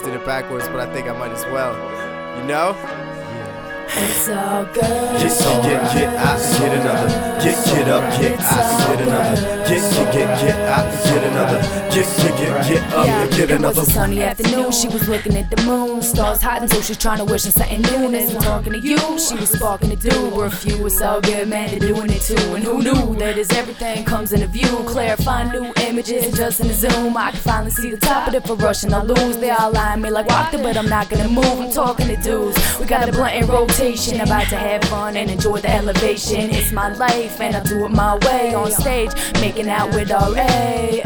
almost did it backwards, but I think I might as well. You know? It's all good. Get, get, get, get out get another. Get, get up, get out get another. Get, get, get, get out get another. Get, get, get, get up and get It was a sunny afternoon. She was looking at the moon. Stars hiding, so she's trying to wish on something new. As I'm talking to you, she was sparking to do. We're a few, it's all good, man. They're doing it too. And who knew that as everything comes into view, clarifying new images just in the zoom. I can finally see the top of it for rushing. I lose. They all line me like Walker, but I'm not gonna move. I'm talking to dudes. We got a blunt in rotation. About to have fun and enjoy the elevation. It's my life, and I do it my way on stage, making out with RA.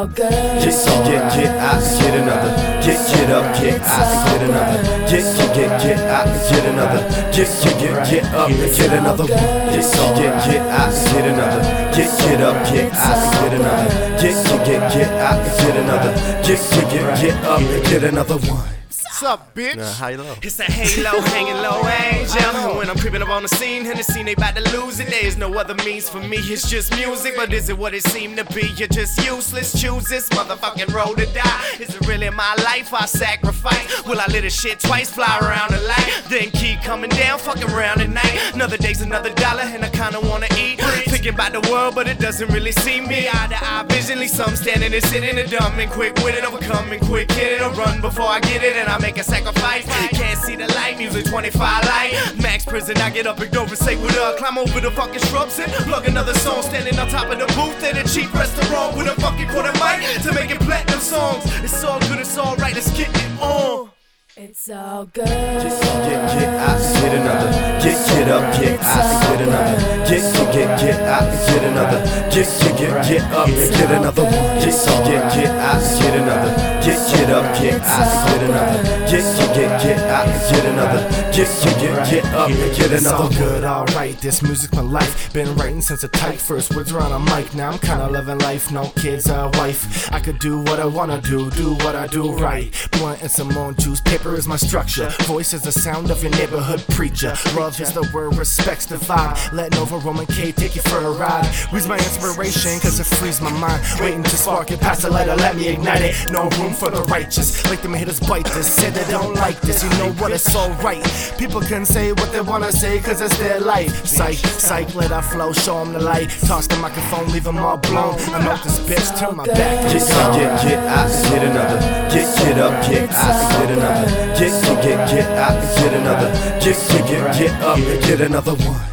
All good. Get, get, get, get out get another. Get, get up, get out get another. Get, get, get, get out get another. Get, get, get, get up get another. Get, get, get, get out get another. Get, get up, get out get another. Get, get, get, get out get another. Get, get, get, get up get another one. What's up, bitch? Nah, you low. It's a halo hanging low angel. When I'm creeping up on the scene, and the scene they about to lose it. There's no other means for me, it's just music. But is it what it seemed to be? You're just useless. Choose this motherfucking road to die. Is it really my life I sacrifice? Will I live this shit twice, fly around the light? Then keep coming down, fucking around at night. Another day's another dollar, and I kinda wanna eat. Thinking about the world, but it doesn't really see me eye to eye. Visually, some standing and sitting and dumb and quick with it, overcoming quick, hit it or run before I get it, and I make a sacrifice. Can't see the light, music 25 light. Max prison, I get up and go and say what up. Climb over the fucking shrubs and plug another song. Standing on top of the booth at a cheap restaurant with a fucking quarter mic to make it platinum songs. It's all good, It's all good. Get, get, get out get another. Get, get up, get out get another. Get, get, get, get out get another. Get, get, get, get up get another. Get, get, get, get out get another. Get, get up, get out get another. Get, get out get another. Get, get, get, get up get It's all another good, alright. This music's my life. Been writing since a type. First words were on a mic. Now I'm kinda living life. No kids, a wife. I could do what I wanna do, do what I do right. Blunt and some more juice. Paper is my structure. Voice is the sound of your neighborhood preacher. Love is the word, respect's the vibe. Let Nova Roman K take you for a ride. Reads my inspiration, cause it frees my mind. Waiting to spark it, pass the lighter, let me ignite it. No room for the righteous. Like them haters bite this. Say they don't like this, you know what? It's alright. People can say what they wanna say, cause it's their life. Psych, psych, let our flow, show 'em the light. Toss the microphone, leave 'em all blown. I know this bitch, turn my back. Get, get, get, out get another. Get, get up, get out get another. Get, get, get, get out get another. Get, get, get, get up get another one.